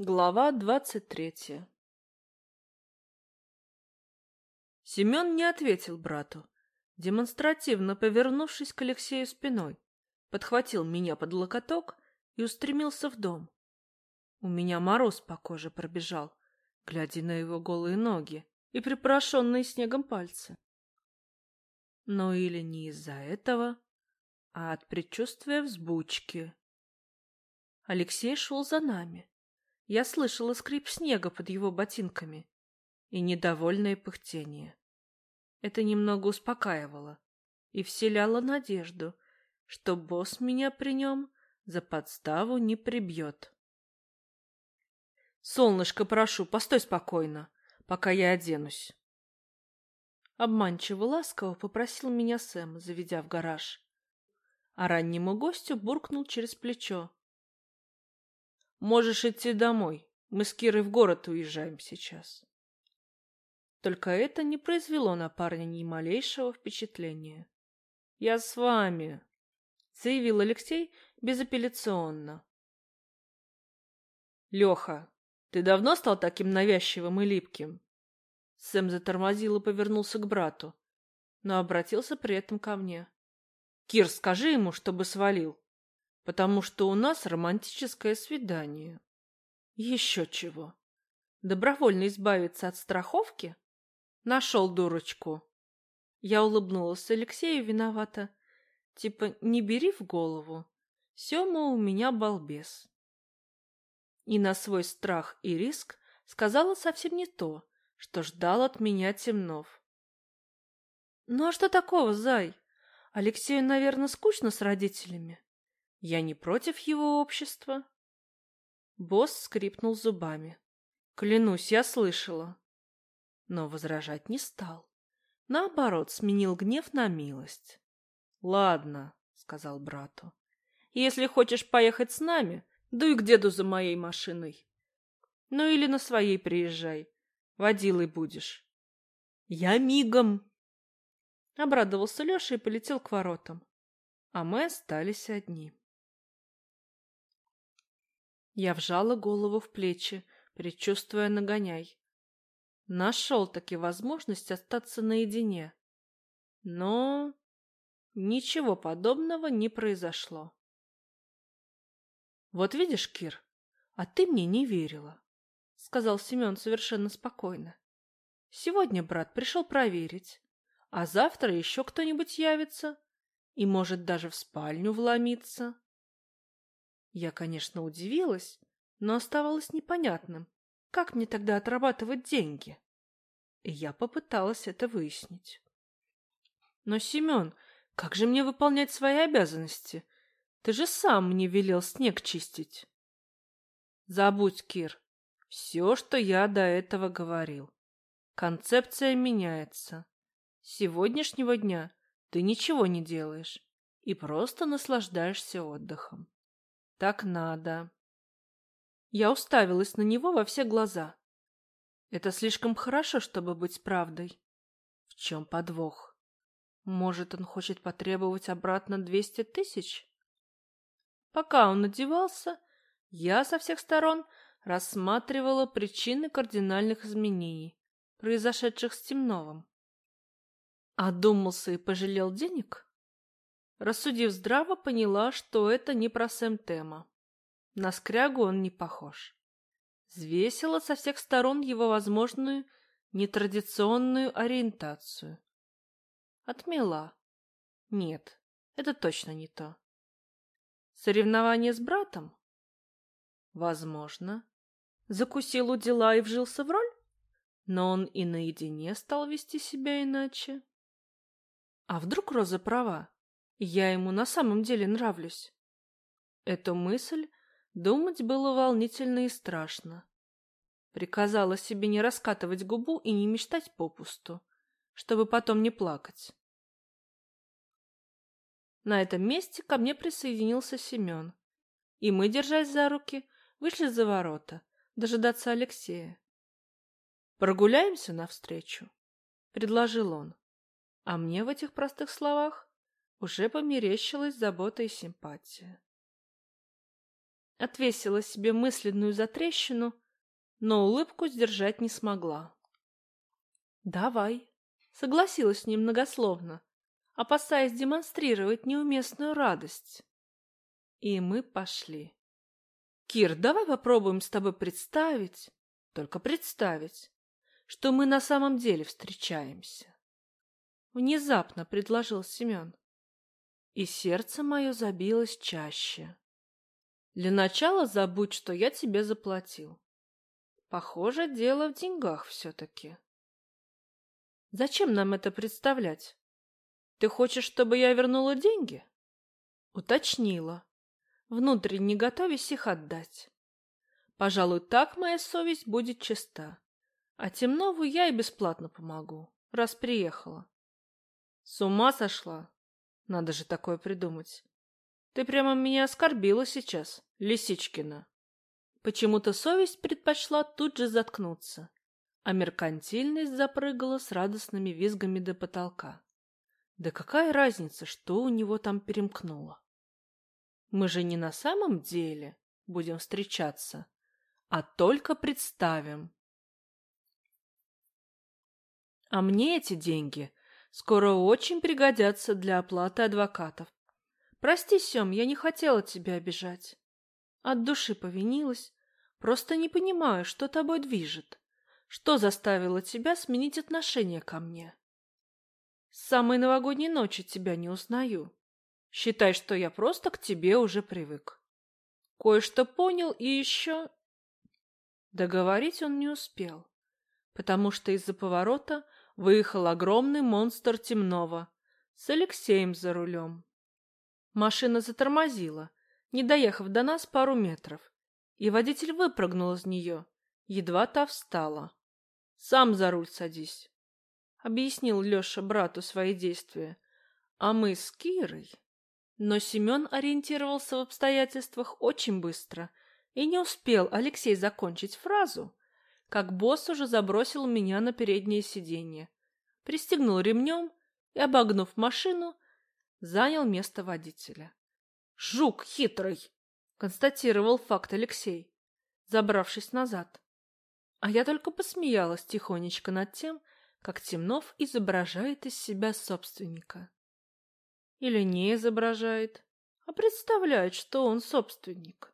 Глава двадцать третья Семен не ответил брату, демонстративно повернувшись к Алексею спиной, подхватил меня под локоток и устремился в дом. У меня мороз по коже пробежал, глядя на его голые ноги и припорошенные снегом пальцы. Но или не из-за этого, а от предчувствия взбучки. Алексей шел за нами я слышала скрип снега под его ботинками и недовольное пыхтение. Это немного успокаивало и вселяло надежду, что босс меня при нем за подставу не прибьет. «Солнышко, прошу, постой спокойно, пока я оденусь». Обманчиво ласково попросил меня Сэм, заведя в гараж. А раннему гостю буркнул через плечо. Можешь идти домой. Мы с Кирой в город уезжаем сейчас. Только это не произвело на парня ни малейшего впечатления. «Я с вами», — заявил Алексей безапелляционно. «Леха, ты давно стал таким навязчивым и липким?» Сэм затормозил и повернулся к брату, но обратился при этом ко мне. «Кир, скажи ему, чтобы свалил потому что у нас романтическое свидание. Еще чего. Добровольно избавиться от страховки? Нашел дурочку. Я улыбнулась Алексею виновата. Типа, не бери в голову. Сема у меня балбес. И на свой страх и риск сказала совсем не то, что ждал от меня Темнов. Ну а что такого, зай? Алексею, наверное, скучно с родителями. Я не против его общества. Босс скрипнул зубами. Клянусь, я слышала. Но возражать не стал. Наоборот, сменил гнев на милость. «Ладно», — сказал брату. «Если хочешь поехать с нами, дуй к деду за моей машиной. Ну или на своей приезжай. Водилой будешь». «Я мигом!» Обрадовался Леша и полетел к воротам. А мы остались одни. Я вжала голову в плечи, предчувствуя нагоняй. Нашел-таки возможность остаться наедине. Но ничего подобного не произошло. «Вот видишь, Кир, а ты мне не верила», — сказал Семен совершенно спокойно. «Сегодня брат пришел проверить, а завтра еще кто-нибудь явится и может даже в спальню вломиться. Я, конечно, удивилась, но оставалось непонятным, как мне тогда отрабатывать деньги. И я попыталась это выяснить. Но, Семен, как же мне выполнять свои обязанности? Ты же сам мне велел снег чистить. Забудь, Кир, все, что я до этого говорил. Концепция меняется. С сегодняшнего дня ты ничего не делаешь и просто наслаждаешься отдыхом. Так надо. Я уставилась на него во все глаза. Это слишком хорошо, чтобы быть правдой. В чем подвох? Может, он хочет потребовать обратно двести тысяч? Пока он одевался, я со всех сторон рассматривала причины кардинальных изменений, произошедших с Темновым. Одумался и пожалел денег? Рассудив здраво, поняла, что это не про Сэм Тема. На скрягу он не похож. Взвесила со всех сторон его возможную нетрадиционную ориентацию. Отмела. Нет, это точно не то. Соревнование с братом? Возможно. Закусил у дела и вжился в роль? Но он и наедине стал вести себя иначе. А вдруг Роза права? Я ему на самом деле нравлюсь. Эту мысль думать было волнительно и страшно. Приказала себе не раскатывать губу и не мечтать попусту, чтобы потом не плакать. На этом месте ко мне присоединился Семен, и мы, держась за руки, вышли за ворота, дожидаться Алексея. «Прогуляемся навстречу», — предложил он. А мне в этих простых словах уже померещилась забота и симпатия. Отвесила себе мысленную затрещину, но улыбку сдержать не смогла. «Давай», — согласилась с ним многословно, опасаясь демонстрировать неуместную радость. И мы пошли. «Кир, давай попробуем с тобой представить, только представить, что мы на самом деле встречаемся». Внезапно предложил Семен. И сердце мое забилось чаще. Для начала забудь, что я тебе заплатил. Похоже, дело в деньгах все-таки. Зачем нам это представлять? Ты хочешь, чтобы я вернула деньги? Уточнила, внутренне готовясь их отдать. Пожалуй, так моя совесть будет чиста. А Темнову я и бесплатно помогу, раз приехала. С ума сошла? Надо же такое придумать. Ты прямо меня оскорбила сейчас, Лисичкина. Почему-то совесть предпочла тут же заткнуться, а меркантильность запрыгала с радостными визгами до потолка. Да какая разница, что у него там перемкнуло? Мы же не на самом деле будем встречаться, а только представим. А мне эти деньги скоро очень пригодятся для оплаты адвокатов. Прости, Сем, я не хотела тебя обижать. От души повинилась. Просто не понимаю, что тобой движет. Что заставило тебя сменить отношение ко мне? С самой новогодней ночи тебя не узнаю. Считай, что я просто к тебе уже привык. Кое-что понял и еще... Договорить он не успел, потому что из-за поворота выехал огромный монстр темного с Алексеем за рулем. Машина затормозила, не доехав до нас пару метров, и водитель выпрыгнул из нее, едва та встала. «Сам за руль садись», — объяснил Леша брату свои действия. «А мы с Кирой...» Но Семен ориентировался в обстоятельствах очень быстро, и не успел Алексей закончить фразу, как босс уже забросил меня на переднее сиденье, пристегнул ремнем и, обогнув машину, занял место водителя. «Жук хитрый!» — констатировал факт Алексей, забравшись назад. А я только посмеялась тихонечко над тем, как Темнов изображает из себя собственника. Или не изображает, а представляет, что он собственник.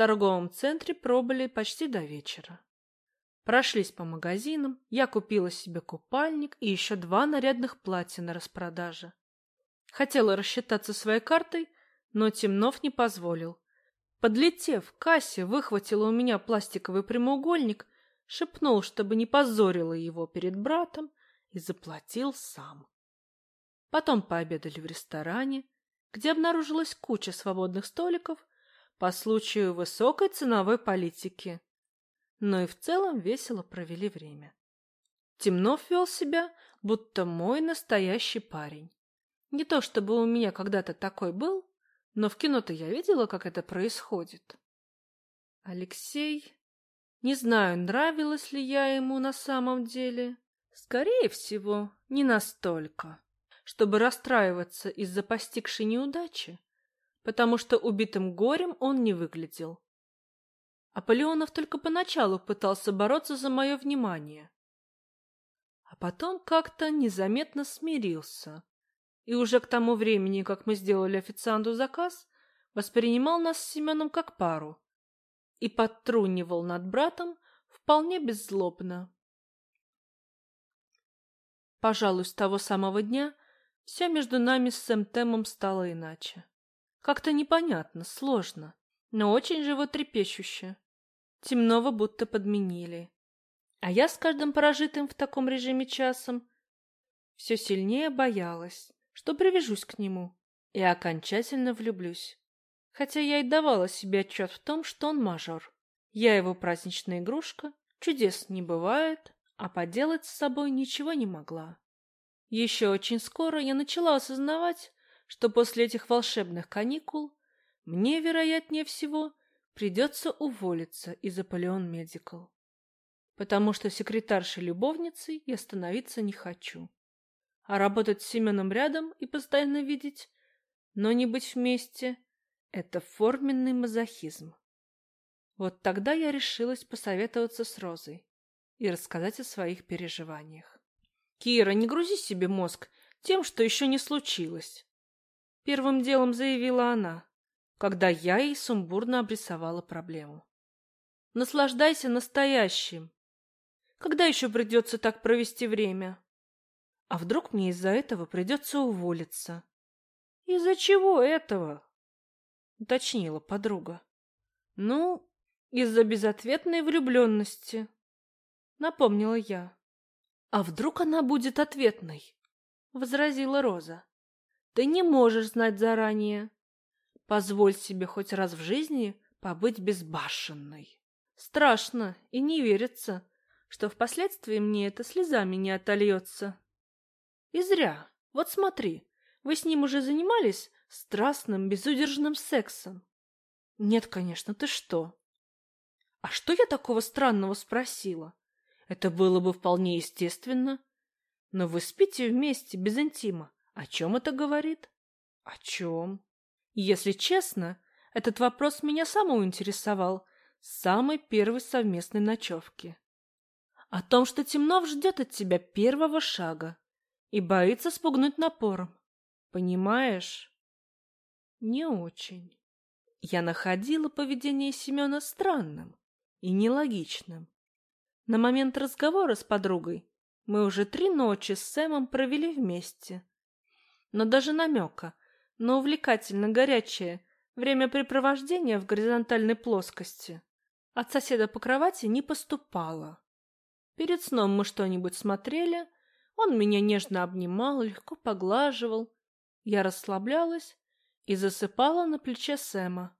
Торговом центре пробыли почти до вечера. Прошлись по магазинам, я купила себе купальник и еще два нарядных платья на распродаже. Хотела рассчитаться своей картой, но Темнов не позволил. Подлетев к кассе, выхватила у меня пластиковый прямоугольник, шепнул, чтобы не позорила его перед братом, и заплатил сам. Потом пообедали в ресторане, где обнаружилась куча свободных столиков по случаю высокой ценовой политики но и в целом весело провели время. Темнов вел себя, будто мой настоящий парень. Не то чтобы у меня когда-то такой был, но в кино-то я видела, как это происходит. Алексей... Не знаю, нравилась ли я ему на самом деле. Скорее всего, не настолько, чтобы расстраиваться из-за постигшей неудачи, потому что убитым горем он не выглядел. Аполеонов только поначалу пытался бороться за мое внимание. А потом как-то незаметно смирился. И уже к тому времени, как мы сделали официанту заказ, воспринимал нас с Семеном как пару и подтрунивал над братом вполне беззлобно. Пожалуй, с того самого дня все между нами с Сэм Темом стало иначе. Как-то непонятно, сложно но очень животрепещуще. Темного будто подменили. А я с каждым прожитым в таком режиме часом все сильнее боялась, что привяжусь к нему и окончательно влюблюсь. Хотя я и давала себе отчет в том, что он мажор. Я его праздничная игрушка, чудес не бывает, а поделать с собой ничего не могла. Еще очень скоро я начала осознавать, что после этих волшебных каникул мне, вероятнее всего, придется уволиться из Аполеон Медикал. Потому что секретаршей-любовницей я становиться не хочу. А работать с Семеном рядом и постоянно видеть, но не быть вместе, Это форменный мазохизм. Вот тогда я решилась посоветоваться с Розой и рассказать о своих переживаниях. «Кира, не грузи себе мозг тем, что еще не случилось», — первым делом заявила она, когда я ей сумбурно обрисовала проблему. «Наслаждайся настоящим. Когда еще придется так провести время? А вдруг мне из-за этого придется уволиться?» «Из-за чего этого?» — уточнила подруга. «Ну, из-за безответной влюбленности», — напомнила я. «А вдруг она будет ответной?» — возразила Роза. «Ты не можешь знать заранее. Позволь себе хоть раз в жизни побыть безбашенной. Страшно и не верится, что впоследствии мне это слезами не отольется. И зря. Вот смотри, вы с ним уже занимались страстным, безудержным сексом? Нет, конечно, ты что? А что я такого странного спросила? Это было бы вполне естественно. Но вы спите вместе, без интима. О чем это говорит? О чем? Если честно, этот вопрос меня самого интересовал с самой первой совместной ночевки. О том, что Темнов ждет от тебя первого шага и боится спугнуть напором. Понимаешь? Не очень. Я находила поведение Семена странным и нелогичным. На момент разговора с подругой мы уже три ночи с Сэмом провели вместе. Но даже намека на увлекательно горячее времяпрепровождение в горизонтальной плоскости от соседа по кровати не поступало. Перед сном мы что-нибудь смотрели, он меня нежно обнимал, легко поглаживал, я расслаблялась и засыпала на плече Сэма,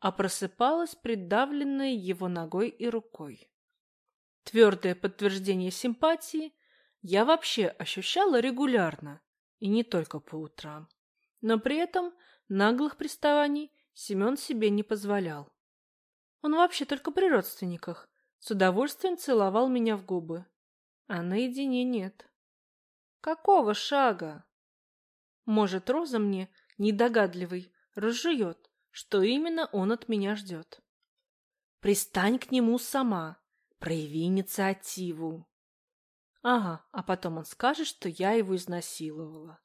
а просыпалась придавленная его ногой и рукой. Твердое подтверждение симпатии я вообще ощущала регулярно, и не только по утрам. Но при этом наглых приставаний Семен себе не позволял. Он вообще только при родственниках с удовольствием целовал меня в губы, а наедине нет. Какого шага? Может, Роза мне, недогадливый, разжует, что именно он от меня ждет. Пристань к нему сама, прояви инициативу. Ага, а потом он скажет, что я его изнасиловала.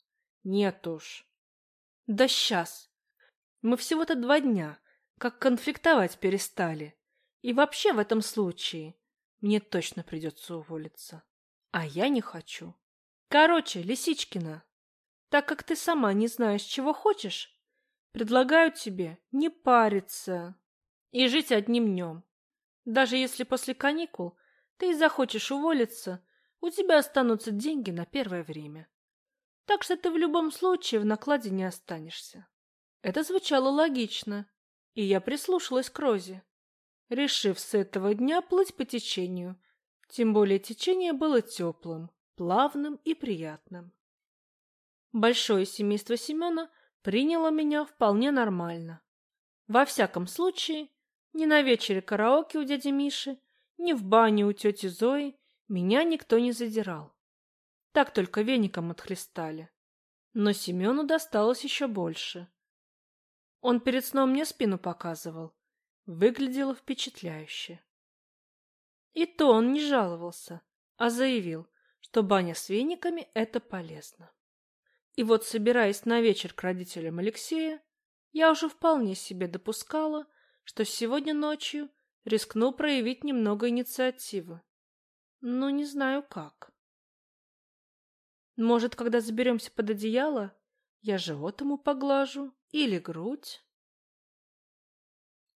Нет уж. Да сейчас. Мы всего-то два дня, как конфликтовать перестали. И вообще в этом случае мне точно придется уволиться. А я не хочу. Короче, Лисичкина, так как ты сама не знаешь, чего хочешь, предлагаю тебе не париться и жить одним днем. Даже если после каникул ты и захочешь уволиться, у тебя останутся деньги на первое время. Так что ты в любом случае в накладе не останешься. Это звучало логично, и я прислушалась к Розе, решив с этого дня плыть по течению, тем более течение было теплым, плавным и приятным. Большое семейство Семена приняло меня вполне нормально. Во всяком случае, ни на вечере караоке у дяди Миши, ни в бане у тети Зои меня никто не задирал. Так только веником отхлестали. Но Семену досталось еще больше. Он перед сном мне спину показывал. Выглядело впечатляюще. И то он не жаловался, а заявил, что баня с вениками – это полезно. И вот, собираясь на вечер к родителям Алексея, я уже вполне себе допускала, что сегодня ночью рискну проявить немного инициативы. Но не знаю как. Может, когда заберемся под одеяло, я живот ему поглажу или грудь?